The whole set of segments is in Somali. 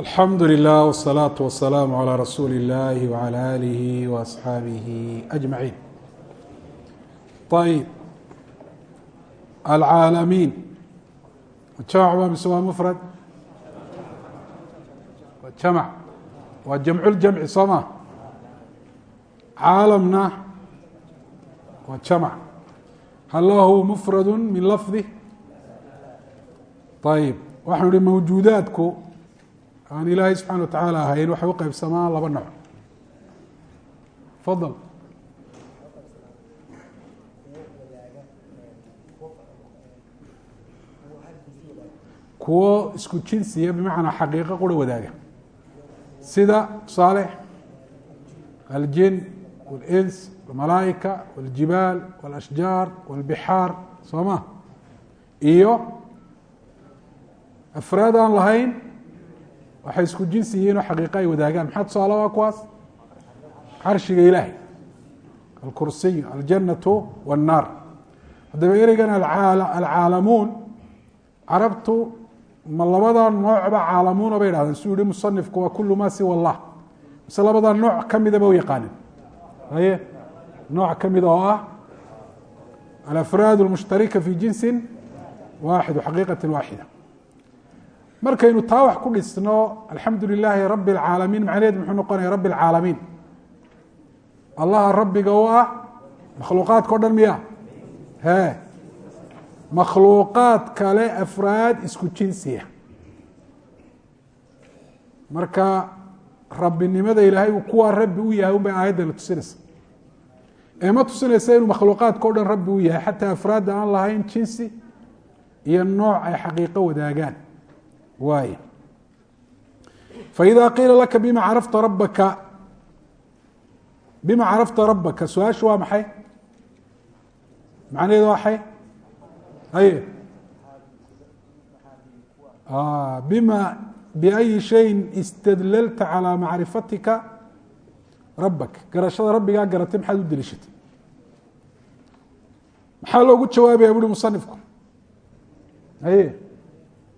alxamdu lilah wsalaatu wasalaamu calaa rasuuli illaahi wacala aalihi wa asxaabihi ajmaciin ayib alcaalamiin jamac waa mise waa mufrad. Waa jamac waa jamculjamci soo ma caalamna waa jamac hal lahu min lafdi ayib waxaanu ihi mawjuudaadku aan ilaahay subxana wa tacaala ahayn waxay u qeybsamaan laba nooc fadal kuwo isku jinsiya bimacnaa xaqiiqo qura wadaaga sida tusaale aljin wاlins wاlmalaaئika wاljibaal wاlashjaar wاlbixaar soo ma iyo afraad aan lahayn waxay isku jinsi yihiin oo xaqiiqo ay wadaagaan. Maxaa tusaale waa kuwaas? Carshiga ilaahay. Alkursiy aljannatu wاnnaar haddaba ereygan alcaalamuun carabtu ma labada noocba caalamuuna bay dhahdeen suu yihi musanifku waa kulu ma siwa allah. Mise labada nooc kamidaba u yaqaanin haye? Nooc kamida oo ah alafraad اlmushtarika fi jinsi waaxid xaqiiqati waaxida markaynu taa wax ku dhisno alxamdu lilaahi rabi اlcaalamiin macnaheed muxuu noqonaya rabi اlcaalamiin allaha rabbiga u ah makhluuqaadka o dhan miya he. Makhluuqaad kale afraad isku jinsiya marka rabbinimada ilaahay uu kuwaa rabbi u yahay unbay aayaddana tusinaysa. Ee ma tusinaysa inuu makhluuqaadka o dhan rabbi u yahay xataa afraadda aan lahayn jinsi iyo nooc ay xaqiiqo wadaagaan waay faida qiila laka bima carafta rabaka bima carafta rabaka su'aashu waa maxay? Macnaheedu waa maxay? Haye ah, bima biayi shayin istadlalta calaa macrifatika rabbak. Garashada rabbigaa garatay maxaad u deliishatay maxaa loogu jawaabaya buhi musanifku haye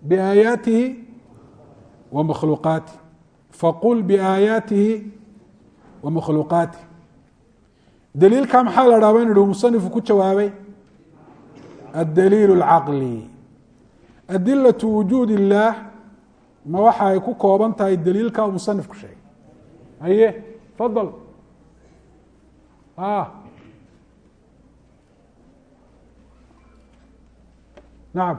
biaayaatihi wmakhluuqaati faqul biaayaatihi wa makhluuqaati daliilka maxaa la dhaaba inu hi musanifu ku jawaabay addaliilu اlcaqli adilatu wujuud illaah ma waxa ay ku kooban tahay daliilka u musanifku sheegay haye fadal nacam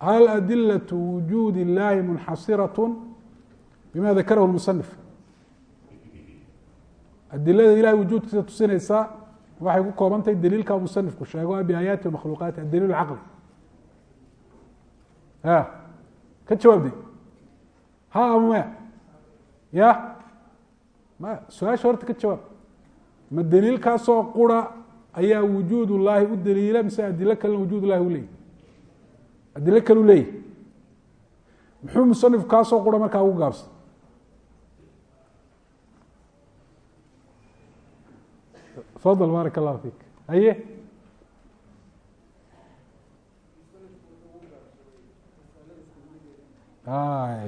hal adilaة wujuud الlahi munxasiraة bima dakarhu الmusanif adilada ilahay wujuudkiisa tusinaysa waxay ku koobantahay daliilka musanifku sheego biaayaati makhluuqaati adaliil caqli ya ka jawaabday ha ama maya ya maya su-aasha horta ka jawaab ma daliilkaasoo qura ayaa wujuud ullaahi u daliila mise adilo kalena wujuud ullahi u leeyay adilo kalu leeyahy muxuu musanif kaasoo qura markaa ugu gaabsan? Fadl baarak allahu fiik. Haye?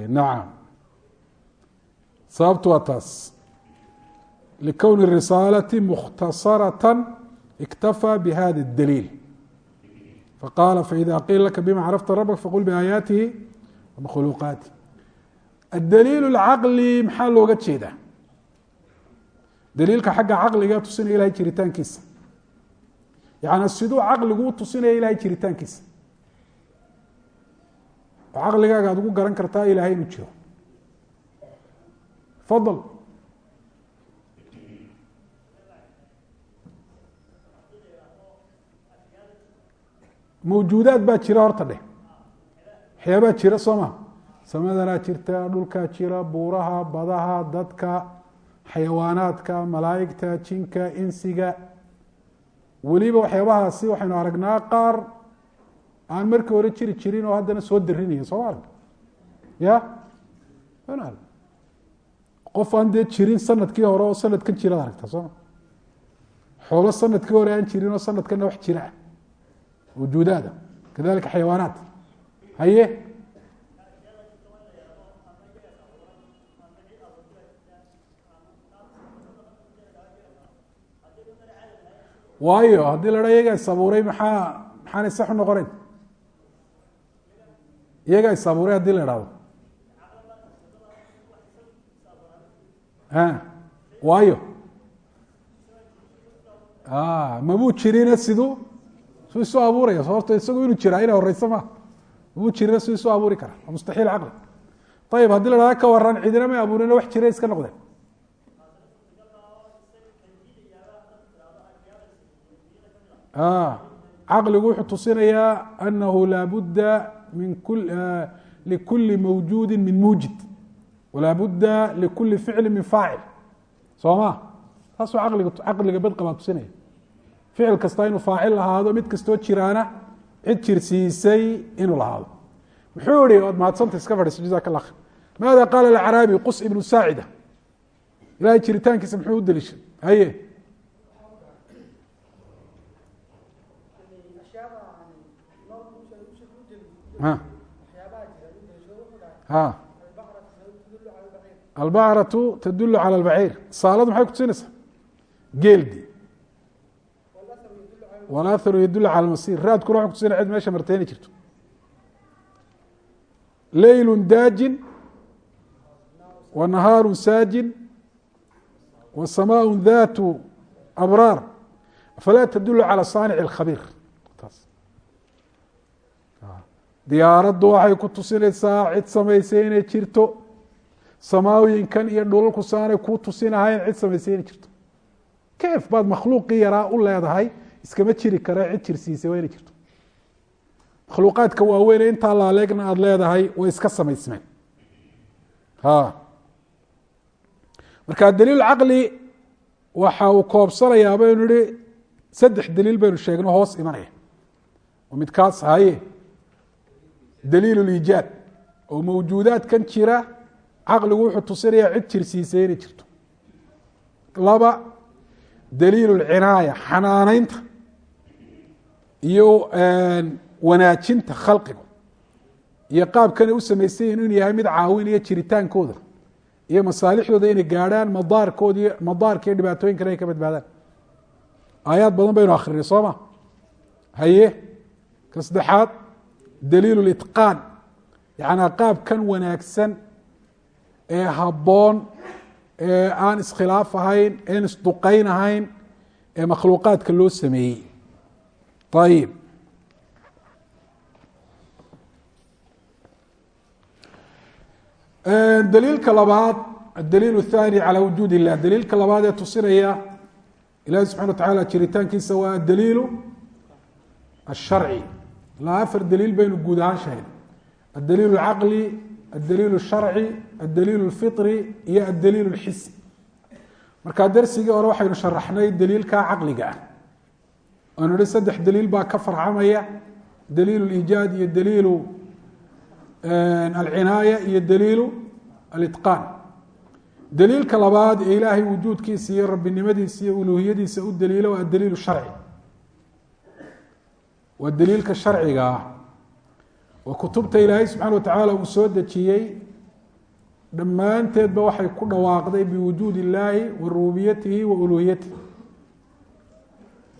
Nacam sababtu waa taas. Likowni risaalati mukhtasarata اktafaa bihada اdaliil faqala faida qiila laka bima carafta rabk faqul biaayaatihi wamakhluuqaati addaliil اlcaqli maxaa looga jeedaa daliilka xagga caqliga tusinaya ilahay jiritaankiisa yani siduu caqligu u tusinaya ilahay jiritaankiisa oo caqligaaga aad ugu garan kartaa ilahay inuu jiro fadl mawjuudaad baa jira horta dheh waxyaabaa jira soo ma samadanaa jirta dhulkaa jira buuraha badaha dadka xayawaanaadka malaa'igta jinka insiga weliba waxyaabahaasi waxaynu aragnaa qaar aan markii hore jiri jirin oo haddana soo darinaya soo ma arag ya qof aan dee jirin sannadkii hore oo sanadkan jiraad aragta sooma xoolo sannadkii hore aan jirin oo sanadkana wax jira wujuudaada kadalika xayawaanaat haye waayo haddii la dha iyagaa is abuuray maxaa maxaana sax u noqonayn iyagaa is abuuray haddii la ha waayo mamuu jirina siduu su isu abuuraya horta isagu inuu jiraa inay horeyso ma mabuu jirina su isu abuuri kara. Waa mustaxiil caqli. Ayib haddii la dhahda ka waran cidina may abuurina wax jira iska noqdeen caqligu wuxuu tusinayaa anahu laabudda min likuli mawjuudi min muujid. Walaa budda likuli ficli min faacil. Soo ma? Taasuu aqliga caqliga badqabaa tusinaya ficil kasta inuu faacil lahaado mid kastoo jiraana cid jirsiisay inuu lahaado. Muxuu ihi ood mahadsanta iska fadhiiso jazak allah khir maada qaala alacraabi qus ibnu saacida. Ilahay jiritaankiisa muxuu u deliishay? Haye. Albacratu tadul calى اlbaciir saaladu maxay kutusinaysaa geeldi walaharu yadul calى masir raadkuna waxay kutusinaya cid meesha marteyni jirto leylu daajin wa nahaaru saajin wa samaaء datu abraar falaa tadul calى saanic اkhabiir diyaaraddu waxay ku tusinaysaa cid samaysay inay jirto samaawiyinkan iyo dhulalku saanay kuu tusinahayn cid samaysay inay jirto kef baad makhluuqii yaraa u leedahay iskama jiri kare cid jirsiisay waa inay jirto. Makhluuqaadka waaweyne intaa laaleegna aada leedahay way iska samaysmeen. Marka daliil caqli waxa uu koobsanayaa baynu ihi saddex daliil baynu sheegno hoos imanaya. Oo midkaas haye daliil liijaad oo mawjuudaadkan jira caqligu wuxuu tusinaya cid jirsiisay inay jirto. Laba daliil lcinaaya xanaaneynta iyo wanaajinta khalqigu. Iyo qaabkanay u samaysayihin inuu yahay mid caawinaya jiritaankooda. Iyo masaalixdooda inay gaadhaan madaarkood madaarka iyo dhibaatooyinkana ay ka badbaadaan. Aayaad badan baynu akrinay soo ma? Haye? Ka saddexaad daliil litqaan yacnaa qaabkan wanaagsan ee habboon ee aan iskhilaaf ahayn een isduqayn ahayn ee makhluuqaadka loo sameeyey ayib daliilka labaad adaliil الthani calى wujuud الlah daliilka labaad ee tusinaya ilahi subxana wa taعala jiritaankiisa waa adaliilu الsharci ilaa afar daliil baynu guud ahaan sheegnay adaliil اcaqli adaliil الsharci adaliil الfiطri iyo adaliil اlxisi markaa darsigii hore waxaynu sharaxnay daliilka caqliga ah aanu ihi saddex daliil baa ka farcamaya daliil اliijaad iyo daliilu alcinaaya iyo daliilu alitqaan. Daliilka labaad ee ilaahay wujuudkiisa iyo rabbinimadiisa iyo uluhiyadiisa u daliilo waa daliil sharci. Waa daliilka sharciga ah. Oo kutubta ilaahay subxana wa tacaala uu soo dejiyey. Dhammaanteedba waxay ku dhawaaqday biwujuud illaahi wa rububiyatihi wa uluhiyatihi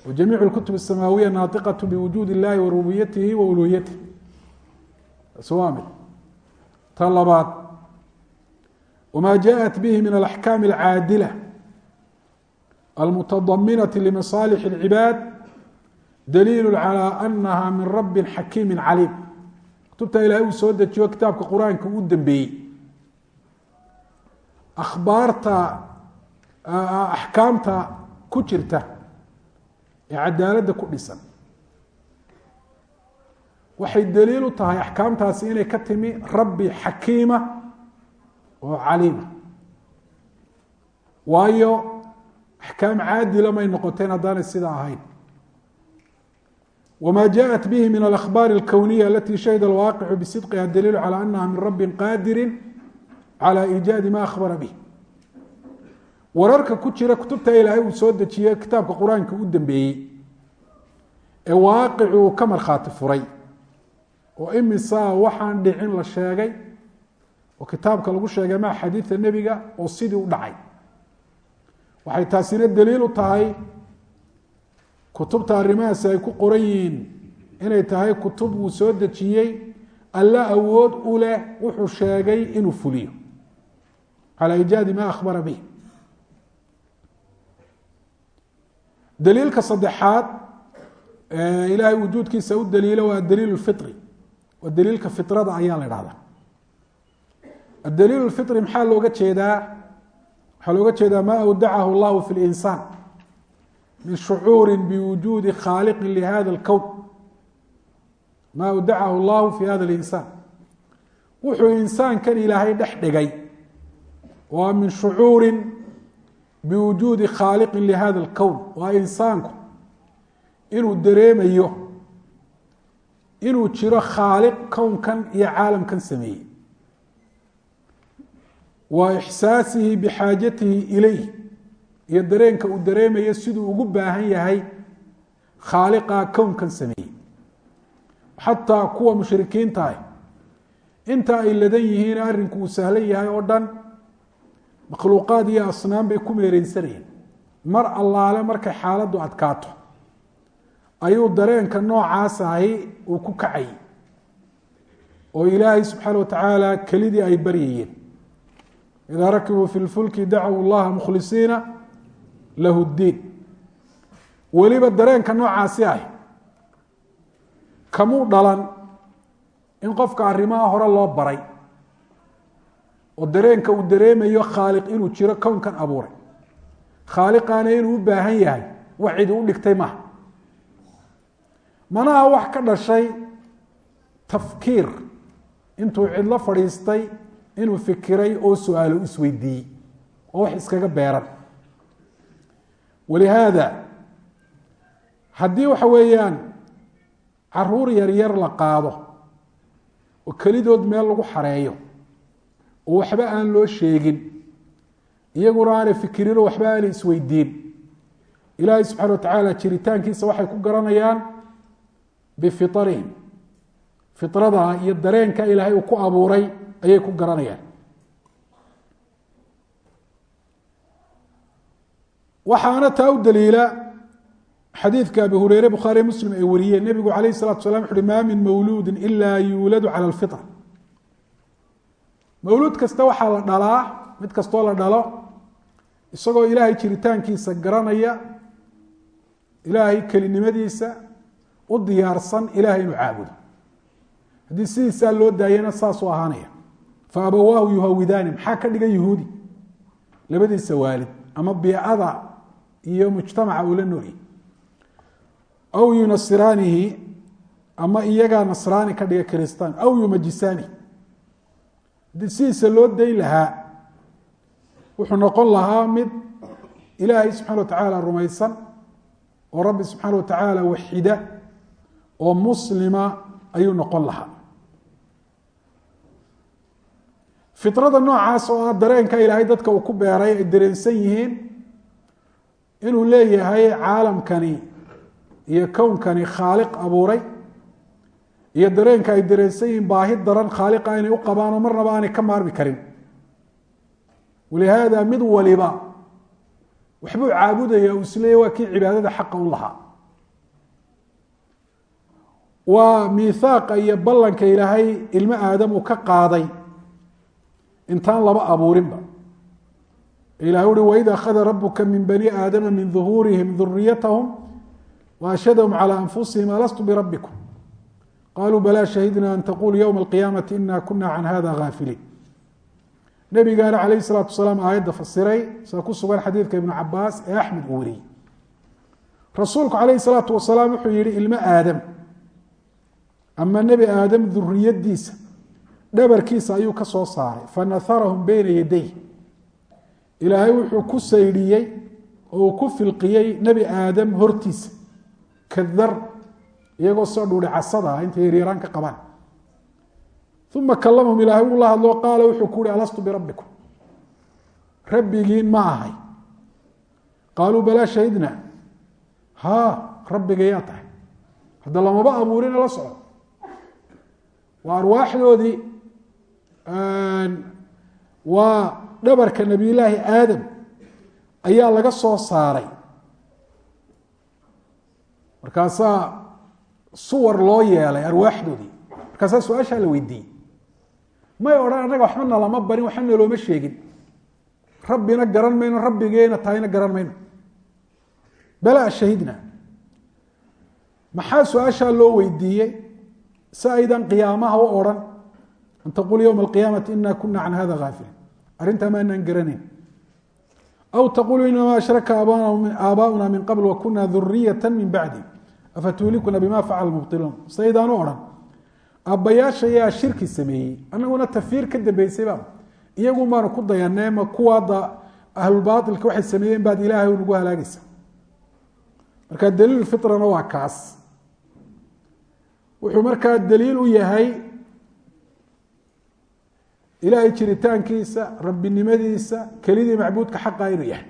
wa jamiicu kutub الsamaawiya naatiqaة biwujuud illahi wa rububiyatihi wa uluhiyatihi taasi waa mid ta labaad wma jaءat bihi min alaxkaam alcaadila almutadaminaةi limasaalix اlcibaad daliilu calى anaha min rabi xakiimi caliim kutubta ilahay uu soo dejiyo kitaabka qur-aanka u dambeeyey akhbaarta axkaamta ku jirta ee cadaaladda ku dhisan waxay daliil u tahay axkaamtaasi inay ka timi rabbi xakiima oo caliima waayo axkaam caadila may noqoteen haddaanay sidaa ahayn wma jaءat bihi min alأkhbaar اlkowniya alati shahida alwaaqicu bisidqiha daliilu calى anaha min rabi qaadiri calى iijaadi ma akhbara bih wararka ku jira kutubta ilaahay uu soo dejiye kitaabka qur'aanka u dambeeyey ee waaqicu uu ka markhaati furay. Oo imisaa waxaan dhicin la sheegay oo kitaabka lagu sheegay ma xadiida nebiga oo sidii u dhacay. Waxay taasina daliil u tahay kutubta arrimahaasi ay ku qoran yihiin inay tahay kutub uu soo dejiyey alla awood u leh wuxuu sheegay inuu fuliyo. Calى ijaadi ma akhbara bih daliilka saddexaad ilaahay wujuudkiisa u daliilo waa daliil firi waa daliilka firada ayaa la dhahdaa adaliil firi maxaa looga jeedaa waxaa looga jeedaa ma awdacahu اllahu fi اlinsaan min shucuuri biwujuudi khaaliqi lihada اlkown ma awdacahu اllahu fi hada اlinsaan wuxuu insaankan ilaahay dhex dhigay waa min shucuuri biwujuudi khaaliqi lihada اlkown waa insaanku inuu dareemayo inuu jiro khaaliq kownkan iyo caalamkan sameeyey wa ixsaasihi bixaajatihi ilayh iyo dareenka uu dareemayo siduu ugu baahan yahay khaaliqa kownkan sameeyey xataa kuwa mushrikiinta ah inta ay ladan yihiin arrinku uu sahlan yahay oo dhan makhluuqaad iyo asnaam bay ku meereysanayeen mar allaale markay xaaladdu adkaato ayuu dareenka noocaas ahi uu ku kacay oo ilaahay subxaana wa tacaala kelidii ay baryayeen. Idaa rakibuu fi lfulki dacow llaha mukhlisiina lahu ddiin. Weliba dareenka noocaasi ah kamuu dhalan in qofka arrimaha hore loo baray oo dareenka uu dareemayo khaaliq inuu jiro kownkan abuuray. Khaaliqaana inuu u baahan yahay wax cidi u dhigtay maha manaha wax ka dhashay tafkiir. Intuu cidlo fadhiistay inuu fikiray oo su'aalo isweydiiyey oo wax iskaga beeran. Walihaada haddii waxa weeyaan carruur yaryar la qaado oo kelidood meel lagu xareeyo waxba aan loo sheegin. Iyaguna aanay fikirin oo waxba aanay isweydiin. Ilaahay subxana wa tacaala jiritaankiisa waxay ku garanayaan bifiarihim firada iyo dareenka ilaahay uu ku abuuray ayay ku garanayaan. Waxaana taa u daliila xadiidka abi hureyre bukhaariy muslim ay wariyeen. Nebigu alayh salatu salam wuxu uhi maa min mawluudi ila yuuladu cala alfitra mawluud kasta waxaa la dhalaa mid kastoo la dhalo isagoo ilaahay jiritaankiisa garanaya ilaahay kelinimadiisa u diyaarsan ilahay inuu caabudo. Haddii sidiisaa loo daayana saasuu ahaanaya. Fa abawaahu yuhawidaani maxaa ka dhigan yuhuudi? Labadiisa waalid ama biicada iyo mujtamaca uu la noolyahy aw yunasiraanihi ama iyagaa nasraani ka dhiga kiristaan aw yumajisaani haddii sidiisa loo dayn lahaa wuxuu noqon lahaa mid ilaahay subxana wa tacaala rumaysan oo rabbi subxaana wa tacaala waxida oo muslima ayuu noqon lahaa. Firada noocaas oo ah dareenka ilaahay dadka uu ku beeray ay dareensan yihiin inuu leeyahay caalamkani iyo kownkani khaaliq abuuray iyo dareenka ay dareensan yihiin baahi daran khaaliqa inay u qabaanoo marnaba aanay ka maarmi karin. Walihaada mid waliba waxbuu caabudaya uu isleeya waa kii cibaadada xaqa u lahaa. Waa miihaaqa iyo ballanka ilaahay ilmo aadam uu ka qaaday intaan laba abuurinba. Ilahay uhi waid akhada rabuka min bani aadama min duhuurihim duriyatahum waashhadahum calى anfusihim alastu birabbikum qaluu balaa shahidna an taqulu ywma alqiyaamati ina kuna can hada haafiliin nebigaana calayh salaatu wasalaam aayadda fasiray sida ku sugan xadiidka ibnu cabaas ee axmed uu wariyey rasuulku calayhi salaatu wasalaam wuxuu yihi ilmo aadam ama nebi aadam duriyadiisa dhabarkiisa ayuu ka soo saaray fanaharahum beyna yaday ilaahay wuxuu ku saydhiyey oo ku filqiyey nebi aadam hortiisa kadar iyagoo soo dhuuri casada ah intay yaryaraan ka qabaan. Uma kalamahum ilaahay uu la hadloo qaala wuxuu ku uhi alastu birabbikum? Rabbigiin ma ahay. Qaaluu balaa shahidna haa rabbiga yaa tahay. Hadda lamaba abuurina la soco waa arwaaxdoodii waa dhabarka nebiyullaahi aadam ayaa laga soo saaray. Markaasaa suwar loo yeelay arwaaxdoodii. Markaasaa su'aashaa la weydiiyey. May odhan annaga waxba nalama barin waxba nalooma sheegin. Rabbina garan mayno rabbigeena tahayna garan mayno. Balaa shahidna maxaa su'aashaa loo weydiiyey? Si qiyaamaha u odhan. An taqul ywma alqiyaamati ina kuna can hada haafilin arrintaa maanaan garanayn. Aw taqulu inama ashraka aabaؤuna min qabl wakuna duriyata min bacdi afatuulikuna bima facala mubطiluun saydaan u odhan aabbayaasha yaa shirki sameeyey anaguna tafiir ka dambeysayba iyagu maanu ku dayanee ma kuwaada ahlulbaailka waxay sameeyeen baad ilaahay nagu halaagaysa. Marka daliil firana waa kaas. Wuxuu markaa daliil u yahay ilaahay jiritaankiisa rabbinimadiisa kelidii macbuudka xaqa inuu yahay.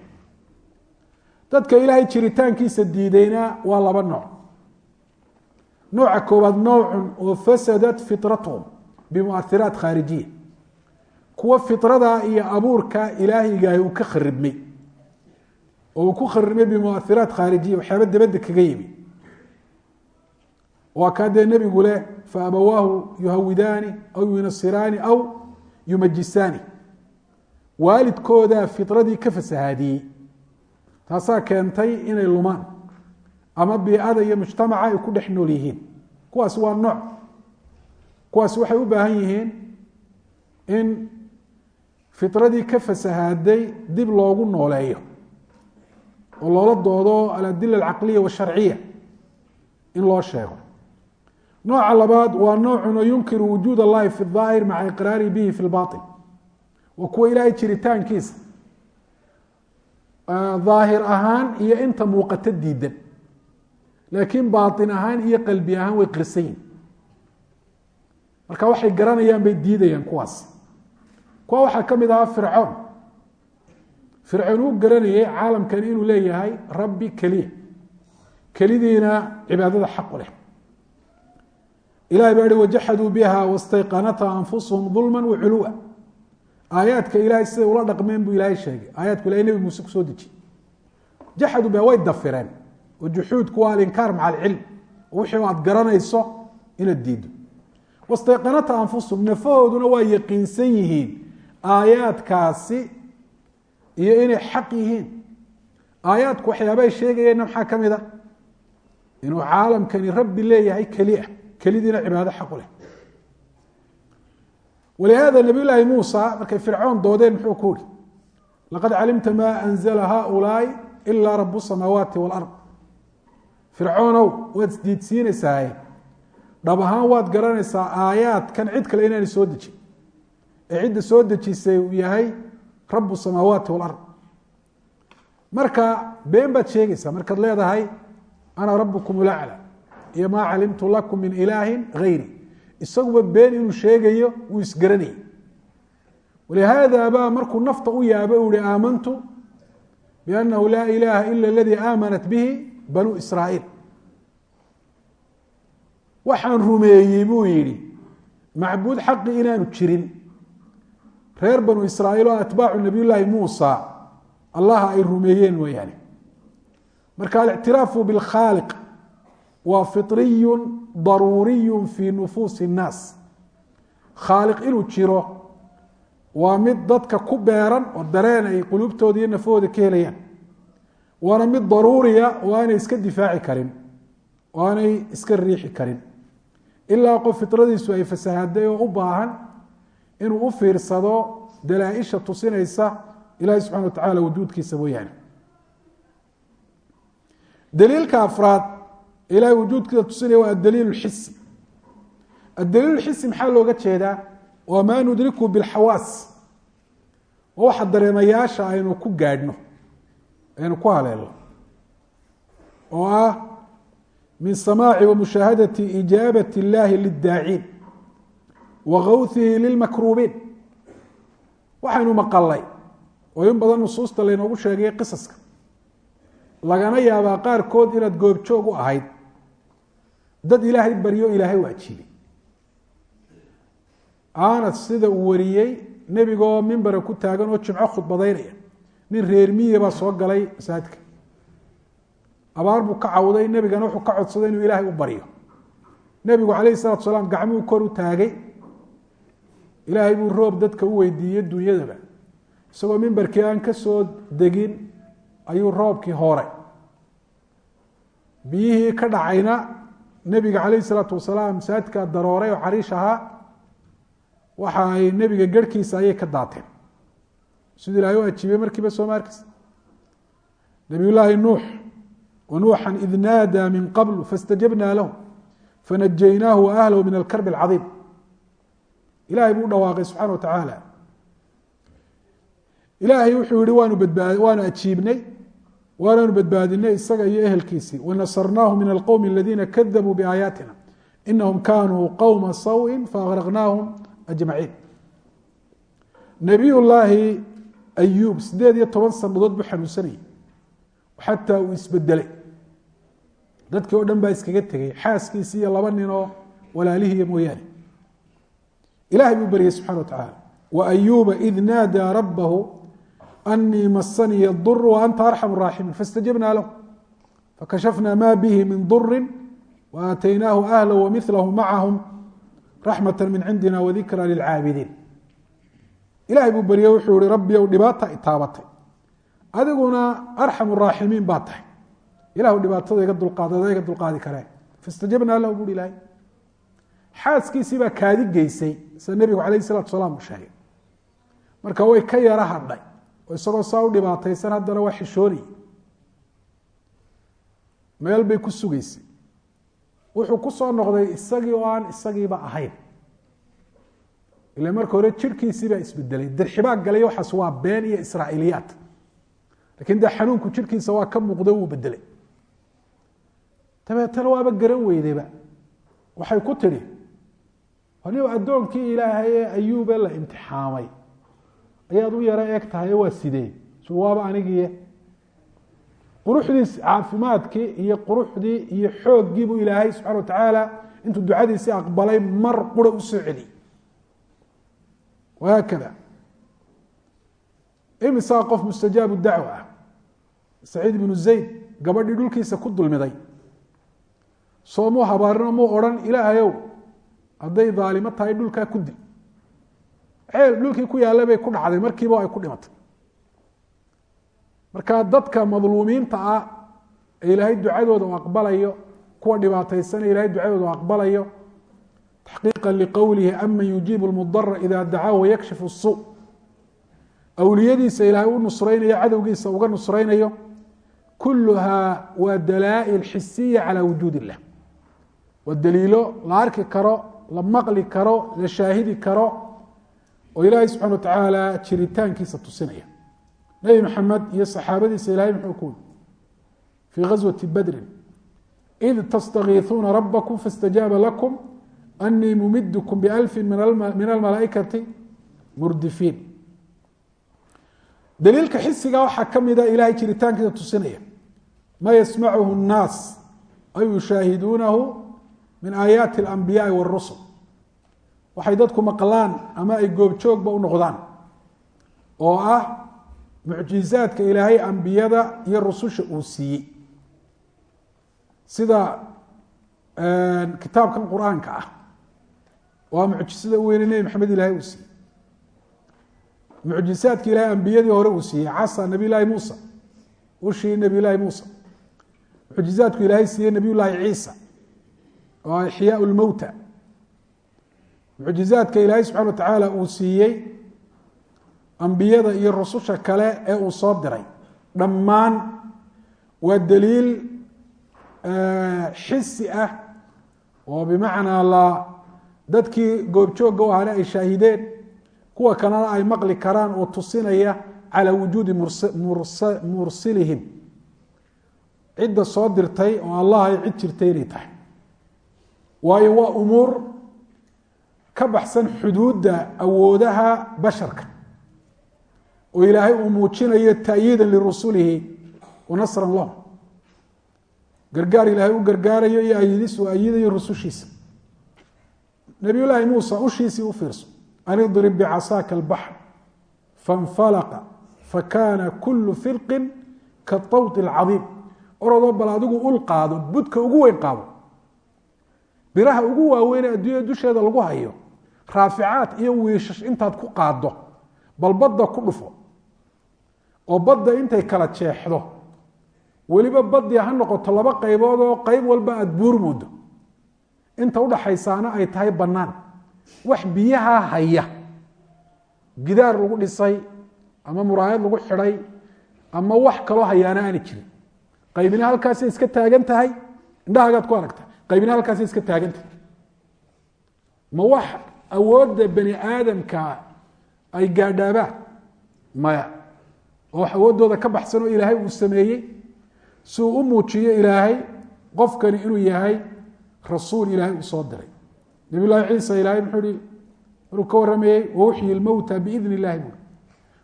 Dadka ilaahay jiritaankiisa diidayna waa laba nooc nooca koowaad nowcun oo fasadat fitratuhum bimuahiraat khaarijiya kuwa fitrada iyo abuurka ilaahaygaah uu ka kharibmay oo uu ku kharibmay bimuahiraat khaarijiya waxyaaba dabadda kaga yimi. Waa kaa dee nebigu leh faabawaahu yuhawidaani aw yunasiraani aw yumajisaani waalidkoodaa fitradii ka fasahaadiyey taasaa keentay inay lumaan ama biicada iyo mujtamaca ay ku dhex nool yihiin. Kuwaasi waa nooc. Kuwaasi waxay u baahan yihiin in fitradii ka fasahaaday dib loogu nooleeyo oo loola doodo aladila alcaqliya washarciya in loo sheego. Nooca labaad waa noocun oo yunkiru wujuud allahi fi daahir maca iqraari bihi fi lbain waa kuwa ilaahay jiritaankiisa daahir ahaan iyo inta muuqato diidan laakiin baain ahaan iyo qalbi ahaan way qirsan yihiin marka waxay garanayaan bay diidayaan kuwaas. Kuwa waxaa ka mid ahaa fircoon. Fircoon uu garanayay caalamkan inuu leeyahay rabbi keliya kelidiina cibaadada xaqu leh. Ilahay baa hi wajaxaduu biha wastayqanatha anfusuhum dulma waculuwa aayaadka ilahay siday ula dhaqmeen buu ilaahay sheegay. Aayaadku ilahay nebi muuse ku soo dejiye jaxadu biha way dafireen oo juxuudku waa alinkaar maca alcilm wixii aad garanayso inaad diido wastayqanatha anfusuhum nafahooduna waa yaqiinsan yihiin aayaadkaasi iyo inay xaq yihiin aayaadku waxyaabahay sheegayeenna maxaa ka mid a inuu caalamkani rabbi leeyahay keliah kelidiina cibaado xaqu leh walihaada nabiy llaahi muusa markay fircoon doodeen muxuu ku uri laqad calimta ma anzla haulaai ila rabu samaawaati wاlard fircoonow waad isdiidsiinaysaaye dhab ahaan waad garanaysaa aayaadkan cid kale inaanay soo dejin ee cidda soo dejisay uu yahay rabu samaawaati wاlard marka been baad sheegaysaa markaad leedahay ana rabukum lacla iyo maa calimtu lakum min ilaahi gayri isaguba been inuu sheegayo wuu isgaranayay walihaada baa markuu nafta u yaaba u ihi aamantu biannahu laa ilaaha ila aladii aamanat bihi banu israaiil. Waxaan rumeeyey buu yidhi macbuud xaqi inaanu jirin. Reer banu israaiil oo atbaacu nabiyullaahi muusa allaha ay rumeeyeen mooyaane marka alictiraafu bilkhaaliq waa firiyun daruuriyu fii nufuusi اnnaas khaaliq inuu jiro waa mid dadka ku beeran oo dareen ay quluubtooda iyo nafahooda ka helayaan waana mid daruuriya oo aanay iska difaaci karin oo aanay iska riixi karin. Ilaa qof fitradiisu ay fasahaday oo u baahan inuu u fiirsado dalaa-isha tusinaysa ilahi subxana wa tacala wujuudkiisa mooyaane daliilka afraad ilahay wujuudkiisa tusinaya waa adaliil xisi adaliil xisi maxaa looga jeedaa? Waa maa nudriku bilxawaas. Waa waxa dareemayaasha aynu ku gaadhno aynu ku haleelno oo ah min samaaci wa mushaahadati ijaabati اllahi lidaaciin wa gawhihi lilmakruubiin. Waxaynu maqalay oo in badan nusuusta laynoogu sheegay qisaska. Lagana yaabaa qaarkood inaad goobjoog u ahayd. Dad ilaahay baryo ilaahay u ajiibay aanad sida uu wariyey nebigoo mimbara ku taagan oo jimco khudbadaynaya nin reer miya baa soo galay masaajidka. Abaar buu ka cawday nebigana wuxuu ka codsaday inuu ilaahay u baryo nebigu calayhi salatu salaam gacmuhu kor u taagay. Ilaahay buu roob dadka u weydiiyey dunyadaba. Isagoo mimbarkii aan ka soo degin ayuu roobkii hooray. Biyihii ka dhacayna nebiga calayhi salaatu wasalaam masaajidka darooray oo cariish ahaa. Waxa ay nebiga garhkiisa ayay ka daateen siduu ilahay u ajiibay markiiba soo maarkiisa nabiy llaahi nuux wanuuxan id naadaa min qabl faاstajabnaa lahu fanajaynaahu waahlahu min alkarb اlcadiim ilahay buu u dhawaaqay subxana wa tacaala ilaahay wuxuu yihi waanu badbaad waanu ajiibnay waanaanu badbaadinay isaga iyo ehelkiisii. Wanasarnaahu min alqowmi aladiina kadabuu biaayaatina inahum kanuu qowma sawi faagraqnaahum ajmaciin. Nabiy ayuub sideed iyo toban sanadood buu xanuunsanayay. Xataa uu isbedelay. Dadkii oo dhan baa iskaga tegay. Xaaskiisi iyo laba ninoo walaalihiiya mooyaane. Ilahay buu baryay subxana wa tacaala waayuuba id naadaa rabbahu anii masaniya dur waanta arxam raaximiin faاstajabnaa lahu. Fakashafna ma bihi min duri waaataynaahu ahla wamilahu macahum raxmata min cindina wadikra lilcaabidiin ilahay buu baryey wuxuu ihi rabbi ow dhibaata itaabatay adiguna arxam raaximiin baa tahay. Ilahu dhibaatada iga dulqaadada iga dulqaadi karee faاstajabnaa lahu bui ilahay xaaskiisii baa kaadi geysay sida nebigu calayh salatu salaam uu sheegay. Marka way ka yara hadhay oo isagoo saa u dhibaataysan haddana waa xishoonayay meel bay ku sugaysay. Wuxuu ku soo noqday isagii oo aan isagiiba ahayn ila marka hore jirhkiisii baa isbedelay. Dirxibaa galay waxaas waa been iyo israa'iiliyaad. Lakiin dee xanuunku jirhkiisa waa ka muuqda wuu bedelay. Dabeetana waaba garan weydayba. Waxay ku tidhi anigu addoonkii ilaahay ee ayuube la imtixaamay. Ayaad u yaro eeg tahay waa sidee? Su waaba anigiiye quruxdiis caafimaadkii iyo quruxdii iyo xooggii buu ilaahay subxana wa tacaala intuu ducadiisii aqbalay mar qura u soo celiyey wahaakada imisaa qof mustajaabu dacwa ah? Saciid ibnu zayd gabadhii dhulkiisa ku dulmiday. Soo muu habaarino muu odhan ilaahayow hadday daalimo tahay dhulkaa ku dil. Ceel dhulkii ku yaalla bay ku dhacday markiiba ay ku dhimatay. Marka dadka madluumiinta ah ee ilaahay ducadooda u aqbalayo kuwa dhibaataysana ilahay ducadooda aqbalayo taxqiiqa liqowlihi aman yujiibu lmudara ida dacaahu wayakshifu الsu awliyadiisa ilaahay u nusraynayo cadowgiisa uga nusraynayo kuluhaa waa dalaa'il xisiya calى wujuud illah waa daliilo la arki karo la maqli karo la shaahidi karo oo ilaahay subxana wa tacaala jiritaankiisa tusinaya nebi maxamed iyo saxaabadiisa ilahay muxuu ku yiri fii gaswati badrin id tastakiisuuna rabakum faاstajaaba lakum anii mumidkum balfi min almalaaikati murdifiin daliilka xisiga waxaa ka mida ilahay jiritaankiisa tusinaya ma yasmacuhu الnaas ay yushaahiduunahu min aayaati اlanbiyaai wاrusul waxay dadku maqlaan ama ay goobjoogba u noqdaan oo ah mucjizaadka ilaahay ambiyada iyo rususha uu siiyey sida kitaabkan qur-aanka ah waa mucjisada weyne nebi maxamed ilahay uu siiyey. Mucjisaadka ilahay ambiyadii hore uu siiyey casa nabiy llaahi muusa. Ushii nabiy llaahi muusa. Mucjizaadku ilaahay siiyey nabiy llaahi ciisa oo ixyaa lmowta mucjizaadka ilaahay subxana wa tacaala uu siiyey ambiyada iyo rususha kale ee uu soo diray. Dhammaan waa daliil xisi ah oo bimacnaa la dadkii goobjoogga u ahana ay shaahideen kuwa kalena ay maqli karaan oo tusinaya calى wujuudi mursilihim. Cidda soo dirtay oo allah ay cid jirtay inay tahay. Waayo waa umuur ka baxsan xuduudda awoodaha basharka. Oo ilaahay uu muujinayo ta'yiida lirusulihi wa nasran lahum gargaar ilaahay u gargaarayo iyo ayidis uu ayidayo rusushiisa nabiyulaahi muuse ushiisii u fiirso an idrib bicasaaka albaxr fanfalaqa fa kaana kullu firqin ka tawti alcadiim orodoo bal adigu ul qaado budka ugu weyn qaado. Biraha ugu waaweynee adduunya dusheeda lagu hayo raaficaad iyo wiishash intaad ku qaaddo bal badda ku dhufo oo badda intay kala jeexdo weliba baddii ha noqoto laba qaybood oo qayb walba aada buur moodo inta udhaxaysaana ay tahay bannaan. Wax biyaha haya. Gidaar lagu dhisay ama muraayad lagu xidhay ama wax kaloo hayaana aana jirin. Qaybina halkaasay iska taagan tahay indhahagaad ku aragta. Qaybina halkaasay iska taagan tahay. Ma wax awoodda bani aadamka ay gaadhaabaan? Maya. Oo wax awooddooda ka baxsan oo ilaahay uu sameeyey? Si uu u muujiyo ilaahay qofkani inuu yahay rasuul ilaahay uu diray. Llahi ciisa ilaahay muxuu ihi maruu ka warramayey wauxyi lmowta biidn illahi buui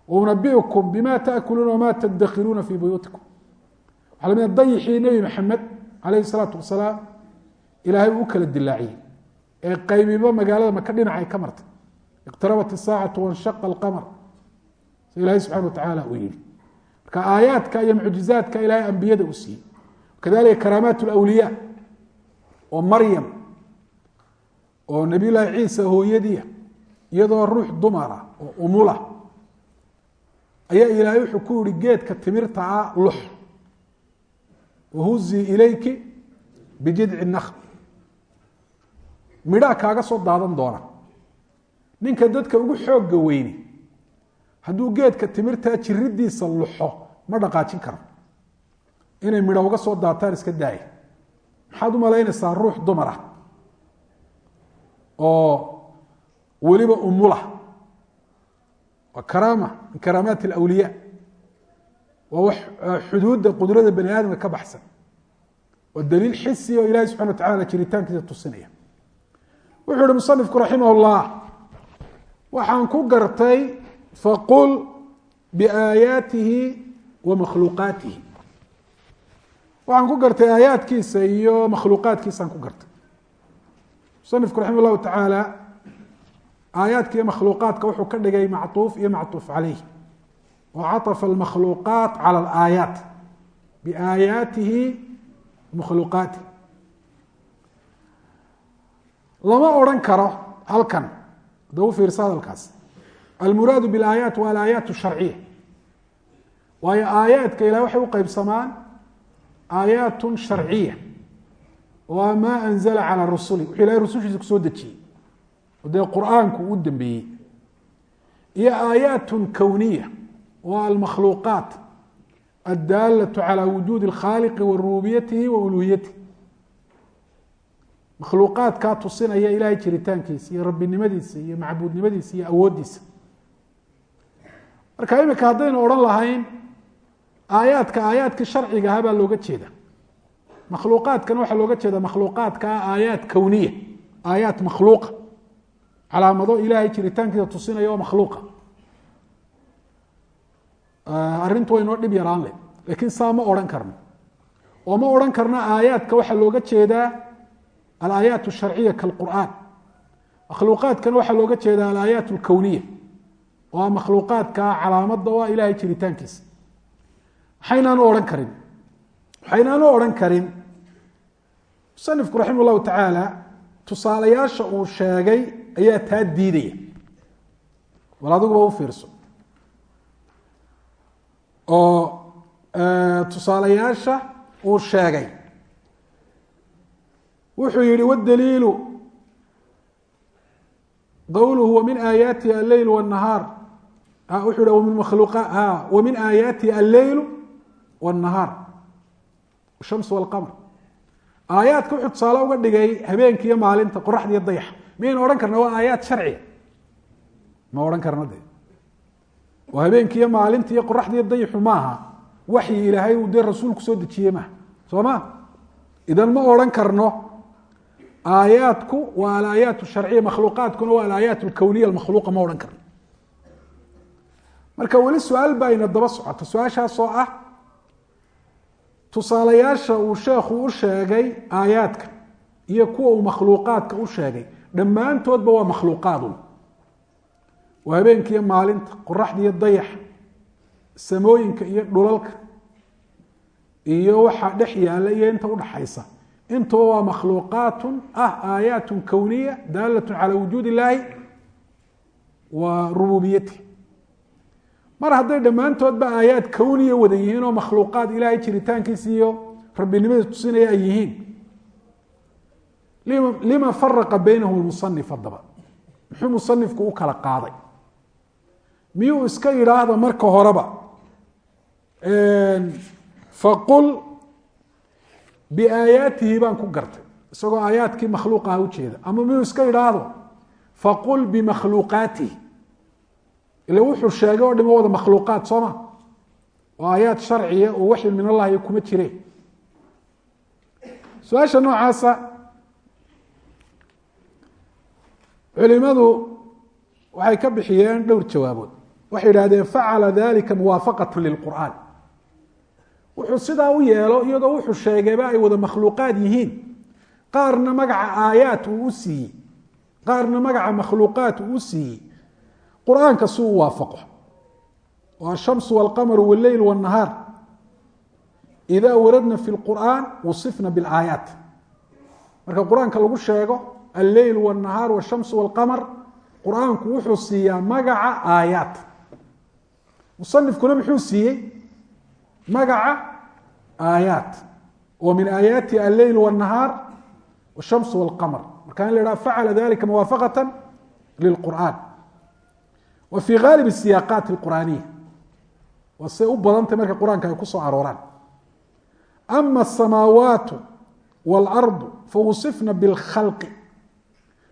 waunabiukum bima taakuluuna wama tadakiruuna fii buyuutikum. Waxaa la mid dayixii nebi maxamed calayhi salaatu wasalaam ilaahay u kala dilaaciyey ee qaybiba magaalada maka dhinacay ka martay. Iqtarabat isaacatu wanshaqa alqamar. Si ilaahay subxana wa tacaala uu yihi marka aayaadka iyo mucjizaadka ilaahay ambiyada uu siiyey. Kadalika karaamaat lwliya oo maryam oo nabiy llaahi ciisa hooyadiia iyadoo ruux dumara oo umula ayaa ilaahay wuxuu ku yihi geedka timirta ah lux wahuzii ilayki bijidci nakl midhaa kaaga soo daadan doona. Ninka dadka ugu xoogga weyne hadduu geedka timirtaa jiridiisa luxo ma dhaqaajin karo. Inay midho uga soo daataan iska daaya maxaad u malaynaysaa ruux dumara oo weliba umula waa karaama min karaamaat alawliya waa wax xuduudda qudrada bani aadamka ka baxsan. Oo daliil xisi oo ilahi subxana wa tacala jiritaankiisa tusinaya. Wuxuu ihi musanifku raximah llah waxaan ku gartay faqul biaayaatihi wa makhluuqaatihi waxaan ku gartay aayaadkiisa iyo makhluuqaadkiisaan ku gartay musanifku raximah llahu tacaala aayaadka iyo makhluuqaadka wuxuu ka dhigay macطuuf iyo macطuuf calayh oo caطfa almakhluuqaat calى alaayaat biaayaatihi makhluuqaatihi lama odhan karo halkan da u fiirsa hadalkaas almuraadu biاlaayaat waa alaayaat sharciya waayo aayaadka ilahi waxay u qeybsamaan aayaat sharciya. Oo maa anzala calaa rusuli. Wuxuu ilahay rusushiisa ku soo dejiyey. Oo dee qur'aanku u dambeeyey. Iyo aayaat kowniya oo almakhluuqaat. Addaalatu calaa wujuudi اlkhaaliqi wa rububiyatihi wa uluhiyatihi. Makhluuqaadkaa tusinaya ilahay jiritaankiisa iyo rabbinimadiisa iyo macbuudnimadiisa iyo awooddiisa. Marka imika haddaynu odhan lahayn aayaadka aayaadkii sharciga ahaa baa looga jeeda. Makhluuqaadkana waxaa looga jeeda makhluuqaadka aayaat kowniya aayaat makhluuqa. Calaamado ilahay jiritaankiisa tusinaya oo makhluuqa. Arrintu noo dhib yaraan leh lakiin saa ma odhan karno. Oo ma odhan karno aayaadka waxaa looga jeedaa alaayaat sharciya kalqur'aan. Makhluuqaadkana waxaa looga jeeda alaayaat alkowniya oo a makhluuqaadka calaamada waa ilahay jiritaankiisa maxaynaanu odhan karin. Waxaynaanu odhan karin. Musanifku raximah llahu tacaala tusaalayaasha uu sheegay ayaa taa diidaya. Bal adiguba u fiirso. Oo tusaalayaasha uu sheegay. Wuxuu yihi wdaliilu qowluhu wamin aayaatihi alleyl wاnahaar wuxuu hi min makhluuqa wamin aayaatihi alleylu wاnahaar shams wاlqamr aayaadka wuxuu tusaale uga dhigay habeenka maalinta qoraxda dayaxa miyaynu odhan karna waa aayaad sharciya ma odhan karna de oo habeenka iyo maalinta iyo qoraxda iyo dayaxu maaha waxyi ilaahay uu dee rasuulku soo dejiyey maaha soo ma idan ma odhan karno aayaadku waa alaayaat sharciya makhluuqaadkuna waa alaayaat alkowniya almakhluuqa ma odhan karno marka weli su'aal baa ina daba socota su'aashaasoo ah tusaalayaasha uu sheekhu u sheegay aayaadka iyo kuwa uu makhluuqaadka u sheegay. Dhammaantoodba waa makhluuqaadun waa habeenka iyo maalinta qoraxda iyo dayaxa samooyinka iyo dhulalka iyo waxa dhex yaalla iyo inta udhaxaysa intuba waa makhluuqaat ah aayaat kowniya daalat calى wujuud اllahi wa rububiyati mar hadday dhammaantoodba aayaad kowniya wada yihiin oo makhluuqaad ilaahay jiritaankiisa iyo rabbinimada tusinaya ay yihiin. Lima faraqa baynahum musanif haddaba muxuu musanifku u kala qaaday? Miyuu iska yidhaahda marka horeba? Faqul biaayaatihi baan ku gartay isagoo aayaadkii makhluuqaha ujeeda ama miyuu iska yidhaahdo? Faqul bimakhluuqaatihi ila wuxuu sheegay oo dhimo wada makhluuqaat soo ma? Oo aayaad sharciya oo waxyi min allahi kuma jireen su'aasha noocaasa culimadu waxay ka bixiyeen dhowr jawaabood. Waxay yidhahdeen facala dalika muwaafaqata lilqur'aan. Wuxuu sidaa u yeelo iyadoo wuxuu sheegayba ay wada makhluuqaad yihiin. Qaarna magaca aayaat uu u siiyey. Qaarna magaca makhluuqaat uu u siiyey qur-aanka si u waafaqo oo ashamsu walqamaru walleyl wاnahaar ida waradna fi lqur'aan wasifna biاlaayaat marka qur-aanka lagu sheego alleyl wاnahaar wshamsu wاlqamar qur-aanku wuxuu siiyaa magaca aayaat musanifkuna muxuu siiyey magaca aayaat oo min aayaati alleyl wاnahaar wshamsu wاlqamar marka in la haha facala dalika muwaafaqata lilqur'an wa fii gaalib siyaaqaat اlqur'aaniya waa say u badantay marka qur-aanka ay ku soo arooraan ama asamaawaatu waalardu fawusifna bilkhalqi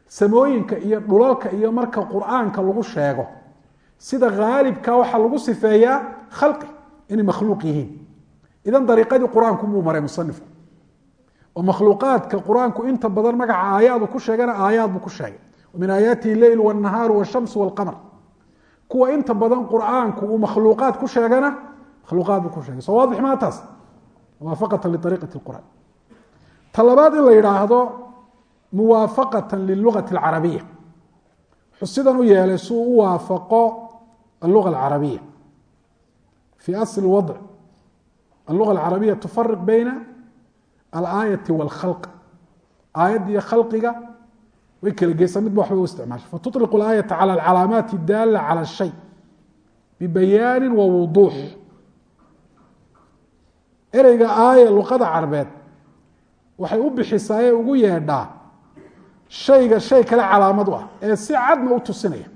samooyinka iyo dhulalka iyo marka qur-aanka lagu sheego sida haalibka waxaa lagu sifeeyaa khalqi inay makhluuq yihiin idan dariiqadii qur-aanku muu maray musanifku oo makhluuqaadka qur-aanku inta badan magaca aayaadu ku sheegana aayaad buu ku sheegay min aayaatihi leyl wاnahaaru wاshamsu wاlqamar kuwa inta badan qur'aanku uu makhluuqaad ku sheegana makhluuqaad buu ku sheegay. Soo waadix maa taas muwaafaqata liariiqati qur'aan ta in la yidhaahdo muwaafaqata lilugati alcarabiya. Wuxuu u yeelay suu u waafaqo alluga alcarabiya. Fii asli wadc alluga alcarabiya tufariq bayna alaayati aayadda iyo khalqiga way kala geysaa midba waxba u isticmaasha fatuطliqu اlaayata calى alcalaamaati daala calى الshay bibayaani wa wuduux ereyga aaya luqada carbeed waxay u bixisaa ee ugu yeedhaa shayga shay kale calaamad u ah ee si cadna u tusinaya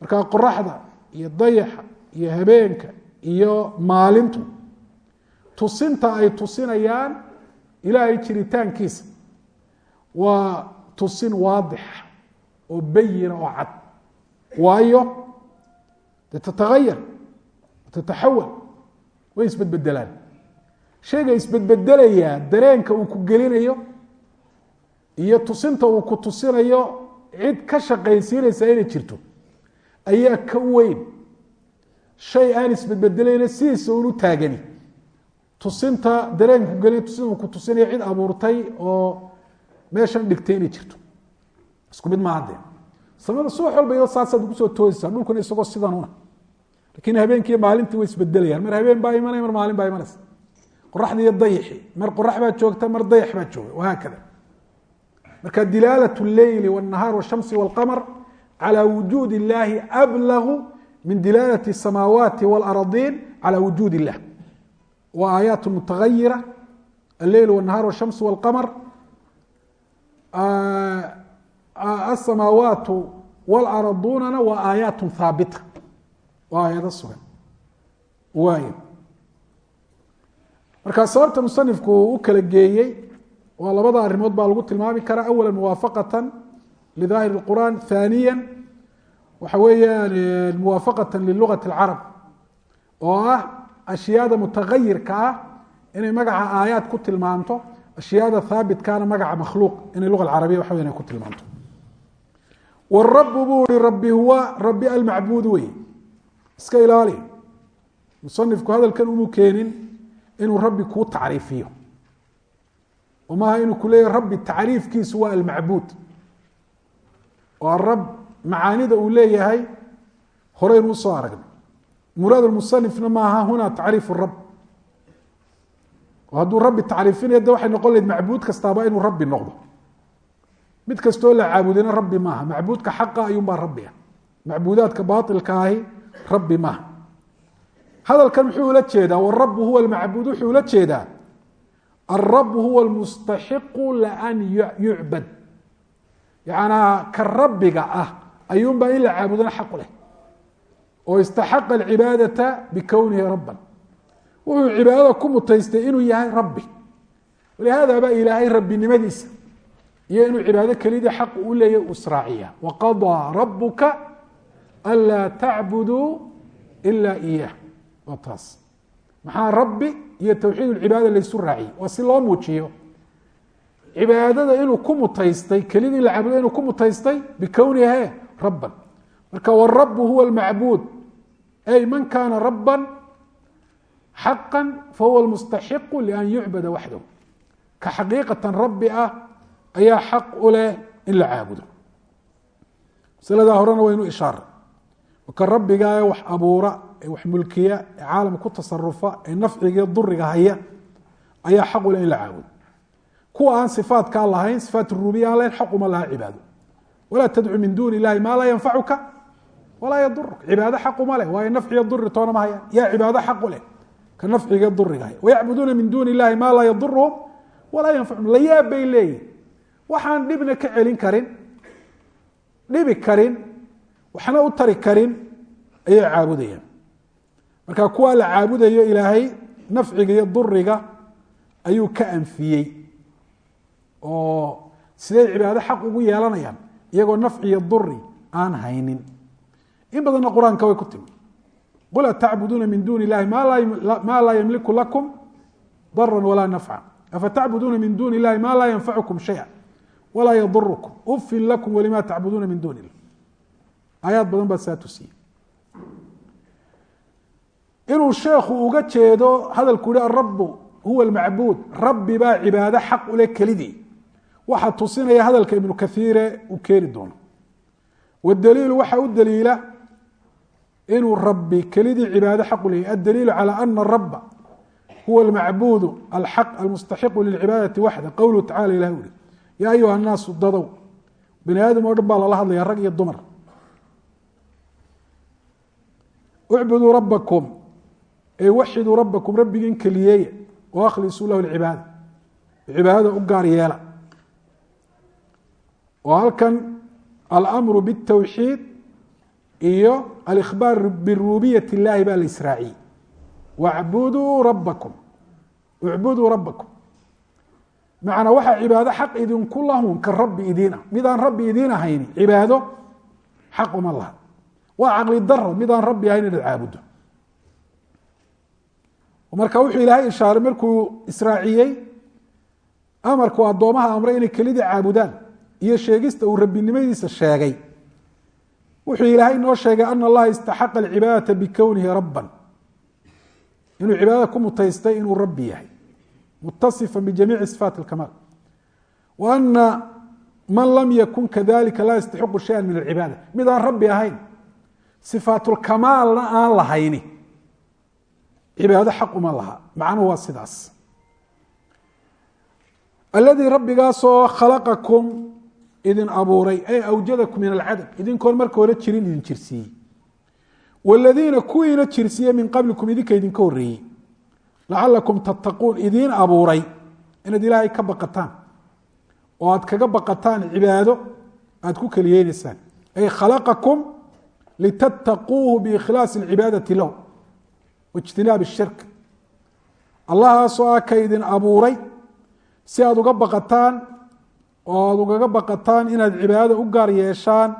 markaa qoraxda iyo dayaxa iyo habeenka iyo maalintu tusinta ay tusinayaan ilaahay jiritaankiisa waa tusin waadixa oo bayina oo cad. Waayo de tatahayar tataxawal way isbedbedelaan. Shayga isbedbedelayaa dareenka uu ku gelinayo iyo tusinta uu ku tusinayo cid ka shaqaysiinaysa inay jirto. Ayaa ka weyn. Shay aan isbedbedelayna sidiisa unu taagani. Tusinta dareenka ku gelina tusinta uu ku tusinayo cid abuurtay oo meeshan dhigtay inay jirto isku mid maaha dee samada subax walba iyadoo saasaad ugu soo toosaysaa dhulkuna isagoo sidanuna lakin habeenkii maalintii way isbedelayaan mar habeen baa imanaya mar maalin baa imanaysa qoraxda iyo dayixi mar qorax baa joogta mar dayax baa jooga wahaakada marka dilaalat اleyli wالnahaar wالshamsi wاlqamr calى wujuud اllahi ablagu min dilaalat الsamaawaati wاlaradiin calى wujuud اllah wa aayaat mutagayira alleyl wالnahaar wالshamsi wاlqamr asamaawaatu wاlaradunana waa aayaat haabita waa aayado sugan waay markaa sababta musanifku u kala geeyey waa labada arimood baa lagu tilmaami karaa awala muwaafaqata lidaahir اqur'an ثaaniya waxa weeyaan muwaafaqata lilugati اlcarab oo ah ashyaada mutagayirka ah inay magaca aayaad ku tilmaanto ashyaada haabitkana magaca makhluuq inay luga carabiya waxa weyan ay ku tilmaanto. Warabu buu ihi rabi huwa rabi almacbuud wey. Iska ilaali. Musanifku hadalkan umu keenin inuu rabbi kuu tacriifiyo. Oo maaha inuu ku rabbi tacriifkiisu waa almacbuud. Oo arab macaanida uu leeyahay horeynu u soo aragnay. Muraad musanifna maaha huna tacriif rab hadduu rabbi tacriifinaya de waxay noqon lahed macbuud kastaaba inuu rabbi noqdo. Mid kastoo la caabudina rabbi maaha. Macbuudka xaqa ayuunbaa rabbi ah. Macbuudaadka baailka ahi rabbi maaha. Hadalkan muxuu ula jeedaa warabu huwa lmacbuud wuxuu ula jeedaa alrabu huwa lmustaxiqu laan yucbad yanaa ka rabbiga ah ayuunbaa in la caabudana xaqu leh. Oo istaxaqa alcibaadata bikownihi rabban wuxuu cibaadada ku mutaystay inuu yahay rabbi. Walihaada baa ilaahay rabbinimadiisa iyo inuu cibaado kelidii xaq u leeyahy u waqadaa rabuka anlaa tacbuduu ila iyah waa taas. Maxaa rabbi iyo towxiid laysu raaciyey? Waa si loo muujiyo cibaadada inuu ku mutaystay kelidii la caabudo inuu ku mutaystay bikownihe rabban. Marka warabu huwa lmacbuud ay man kaana rabban xaqa fahuwa lmustaxiqu lian yucbada waxdahu ka xaqiiqatan rabbi ah ayaa xaq u leh in la caabudo masaladaa horena waynu ishaaray ka rabbiga ee wax abuura ee wax mulkiya ee caalam ku tasarufa ee nafciga duriga haya ayaa xaq u leh in la caabudo kuwa aan sifaatkaa lahayn sifaat rububiya aan lahayn xaq uma laha cibaado walaa tadcu min duuni illahi maa laa yanfacuka walaa yaduruk cibaado xaq uma leh waayo nafciga duri ka nafciga duriga wayacbuduuna min duuni illahi maa laa yaduruhum walaa yanfachum la yaab bay leeyihiin waxaan dhibna ka celin karin dhibi karin waxna u tari karin ayay caabudayaan. Marka kuwaa la caabudayo ilaahay nafciga iyo duriga ayuu ka anfiyey. Oo siday cibaado xaq ugu yeelanayaan iyagoo nafci iyo duri aan haynin. In badanna qur'aanka way ku timi qul atacbuduuna min duuni illahi maa laa yamliku lakum dara walaa nafca. Afatacbuduuna min duuni illahi maa laa yanfacukum shaya walaa yadurukum ufin lakum walima tacbuduuna min duuni illah aayaad badan baa saa tusiyey inuu sheekhu uga jeedo hadalku yihi arabu huwa almacbuud rabbi baa cibaado xaq ule kelidii. Waxaa tusinaya hadalka ibnu kaiire uu keeni doono. Wadaliilu waxaa u daliila inuu rabbi kelidii cibaado xaq u leeyahy addaliilu calى ana raba huwa almacbuudu alxaq almustaxiqu lilcibaadati waxda. Qowluhu tacala ilah uri yaa ayuha naasu dadow bani aadam oo dhan baa lala hadlaya rag iyo dumar. Ucbuduu rabakum ey waxiduu rabakum rabbigiin keliyeeya oo akhlisuu lahu lcibaada cibaadada u gaar yeela. Oo halkan alamru bاtawxiid iyo alikhbaar birububiyat اllahi baa la israaciyey wacbuduu rabakum ucbuduu rabakum macnaa waxaa cibaado xaq idinku lahun ka rabbi idiin ah midaan rabbi idiin ahayni cibaado xaq uma laha. Waa caqli daro midaan rabbi ahayn inaad caabuddo marka wuxuu ilaahay ishaaray markuu israaciyey amarku addoomaha amray inay kelidii caabudaan iyo sheegista uu rabbinimadiisa sheegay wuxuu ilaahay noo sheegay ana allaha istaxaqa alcibaadata bikownihi rabban. Inuu cibaadada ku mutaystay inuu rabbi yahay. Mutasifan bijamiici sifaat alkamaal wa ana man lam yakun kadalika laa yastaxiqu shaya min alcibaada. Mid rabbi ahayn sifaatulkamaalna aan lahayni. Cibaado xaq uma laha. Macnuhu waa sidaas. Aladii rabbigaasoo khalaqakum idin abuuray ay awjadakum min alcadam idinkoon marka hore jirin idin jirsiiyey wladiina kuwiina jirsiiye min qablikum idinka idinka horeeyey lacalakum tattaquun idiin abuuray inaad ilaahay ka baqataan. Oo aad kaga baqataan cibaado aad ku keliyeynaysaan ay khalaqakum litattaquuhu biikhlaasi alcibaadati lahu waijtinaabi shirk. Allahaasoo ah ka idin abuuray si aad uga baqataan oo aad ugaga baqataan inaad cibaadada u gaar yeeshaan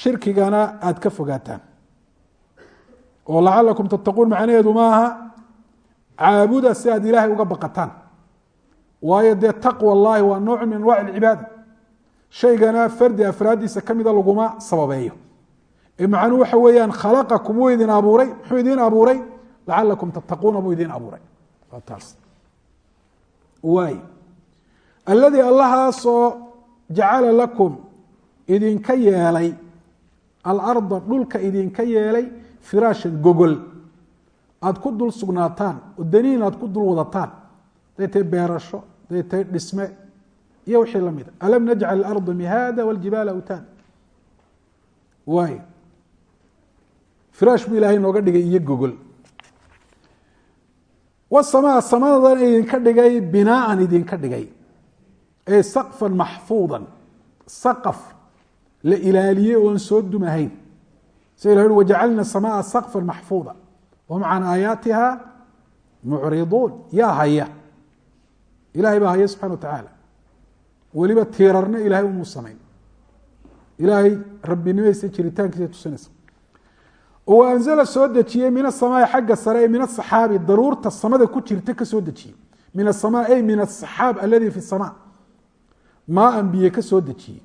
shirkigana aad ka fogaataan. oo lacalakum tattaquun macnaheedu maaha caabuda si aad ilaahay uga baqataan. waayo dee taqwa allahi waa nooc min anwac alcibaada. shaygana fardi afraaddiisa ka mida laguma sababeeyo. ee macnuhu waxa weeyaan khalaqakum wuu idin abuuray muxuu idiin abuuray? lacalakum tattaquuna buu idiin abuuray. waa taas. waay alladii allahaasoo jacala lakum idinka yeelay alarda dhulka idinka yeelay firaashan gogol. Aada ku dul sugnaataan oo daniin aad ku dul wadataan. Haday tahay beerasho haday tahay dhisme iyo wixii lamida alam najcal اlarda mihaada wاljibaala awtaad waay firaash buu ilaahay nooga dhigay iyo gogol. Wsamaa samadadan idinka dhigay binaaan idinka dhigay saqfan maxfuudan saqaf la ilaaliyey oon soo dumahayn sida ilah ui wajacalna samaa saqfan maxfuuda wahum can aayaatiha mucriduun. Yaa haya. Ilahay baa haya subxana wa tacaala. Weliba tiirarna ilahay umuu samayn. Ilaahay rabbinimadiisa jiritaankiisa tusinaysa. Oo anzala soo dejiyey min asamaai xagga sare ee min asaxaabi daruurta samada ku jirta ka soo dejiyey. Min asamaa ay min asaxaab aladi fi samaa maaan biyo ka soo dejiyey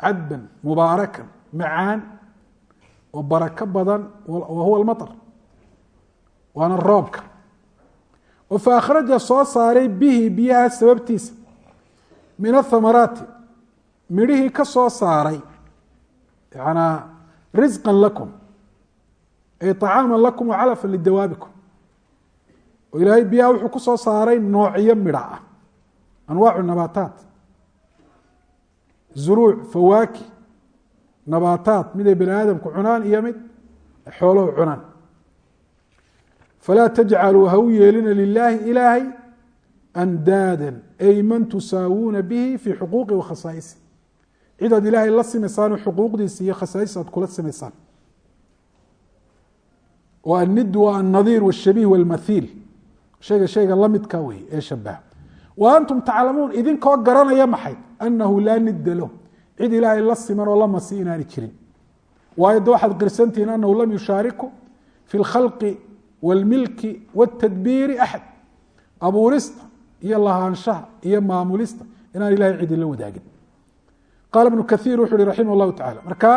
cadban mubaarakan macaan oo barako badan wa huwa almaطr waana roobka oo fa akhraja soo saaray bihi biyaha sababtiisa min athamaraati midhihii ka soo saaray yanaa risqa lakum ay طacaama lakum wacalafa lidawaabikum oo ilaahay biyaha wuxuu ku soo saaray noocyo midha ah anwaacu nabaataat zuruuc fawaaki nabaataat miday bani aadamku cunaan iyo mid xooluhu cunaan falaa tajcaluu ha u yeelina lilaahi ilaahay andaadan ay man tusaawuuna bihi fii xuquuqi wa khasaaisi cid aad ilaahay la simaysaan xuquuqdiisa iyo khasaaista aad kula simaysaan oo annid waa annadiir wاshabiih wاlmathiil shayga shayga la midka wey ee shabaha antum taclamuun idinkoo garanaya maxay anahu laa nidda lahu cid ilaahay la siman oo la masi inaani jirin waayo de waxaad qirsantihiin anahu lam yushaariku fi اlkhalqi wاlmilki wاtadbiiri axad abuurista iyo lahaanshaha iyo maamulista inaan ilahay cidi la wadaagin qaala ibnu kaiir wuxu uhi raximah llahu tacala marka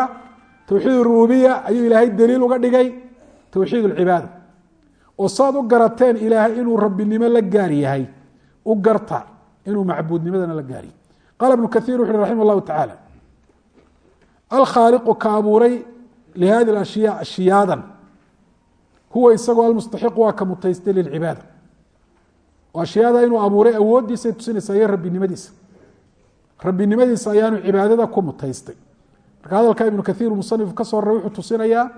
towxiid rububiya ayuu ilaahay daliil uga dhigay towxiid اlcibaada oo saad u garateen ilaahay inuu rabbinimo la gaar yahay u garta inuu macbuudnimadana la gaaryahy qaala ibnu kaiir wuxu uhi raximah llahu tacaala alkhaaliqu ka abuuray lihadi ashya ashiyaadan huwa isagoo almustaxiqu waa ka mutaystay lilcibaada. Oo inuu abuuray awooddiisay tusinaysaa iyo rabbinimadiisa. Rabbinimadiisa ayaanu cibaadada ku mutaystay. Marka hadalka ibnu kaiir musanif ka soo raray wuxuu tusinayaa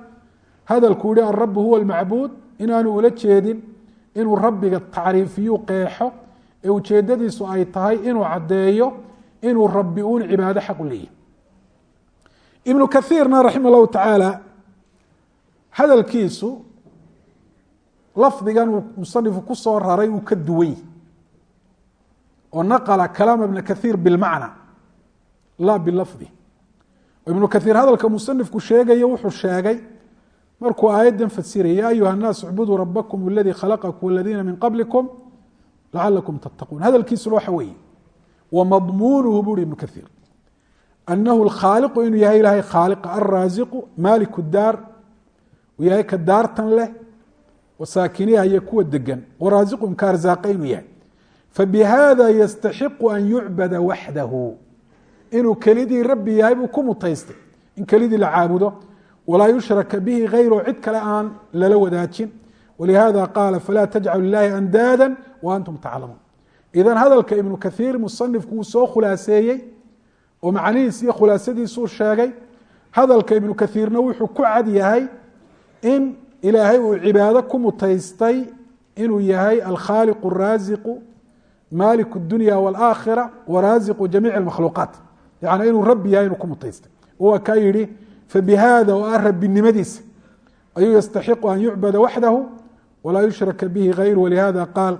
hadalku yihi alrabu huwa almacbuud inaanu ula jeedin inuu rabbiga tacriifiyu qeexo ee ujeedadiisu ay tahay inuu caddeeyo inuu rabbi uun cibaado xaq u leeyahy ibnu kaiirna raxima llahu tacaala hadalkiisu lafdigan uu musanifu ku soo raray uu ka duwany oo naqla kalaama ibna kaiir bilmacna laa bilafdi ibnu kaiir hadalka musanifku sheegayo wuxuu sheegay markuu aayaddan fasiraya ya ayuha الnaas اcbuduu rabakum اladii khalaqakum اladiina min qablikum lacalakum tattaquun hadalkiisuna waxa weeye wamadmuunuhu buri ibnu kaiir anahu اkhaaliqu inuu yahay ilahay khaaliqa alraasiqu maaliku daar uu yahay ka daartan leh wasaakiniha iyo kuwa degan waraasiqum ka arzaaqa inuu yahay fabihada yastaxiqu an yucbada waxdahu inuu kelidii rabbi yahay buu ku mutaystay in kelidii la caabudo walaa yushraka bihi hayru cid kale aan lala wadaajin walihada qaala falaa tajcalu lilahi andaada wa antum taclamuun idan hadalka ibnu kaiir musanifku wuu soo khulaaseeyey oo macnihiis iyo khulaasadiisuu sheegay hadalka ibnu kaiirna wuxuu ku cad yahay in ilaahay uu cibaado ku mutaystay inuu yahay alkhaaliq araasiqu maalik اdunya wاlaakhira waraasiqu jamiic اmakhluuqaat yani inuu rabbi yahay inuu ku mutaystay waa kaa yihi fabihada oo ah rabbinimadiisa ayuu yastaxiqu an yucbada waxdahu walaa yushraka bihi hayru walihada qaal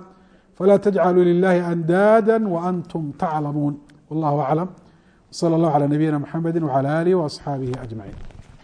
falaa tajcaluu lilahi andaada waantum taclamuun wallahu aclam wslى اllah calى nabiyina mxamedi wعalى alih وaصxaabihi aجmaciin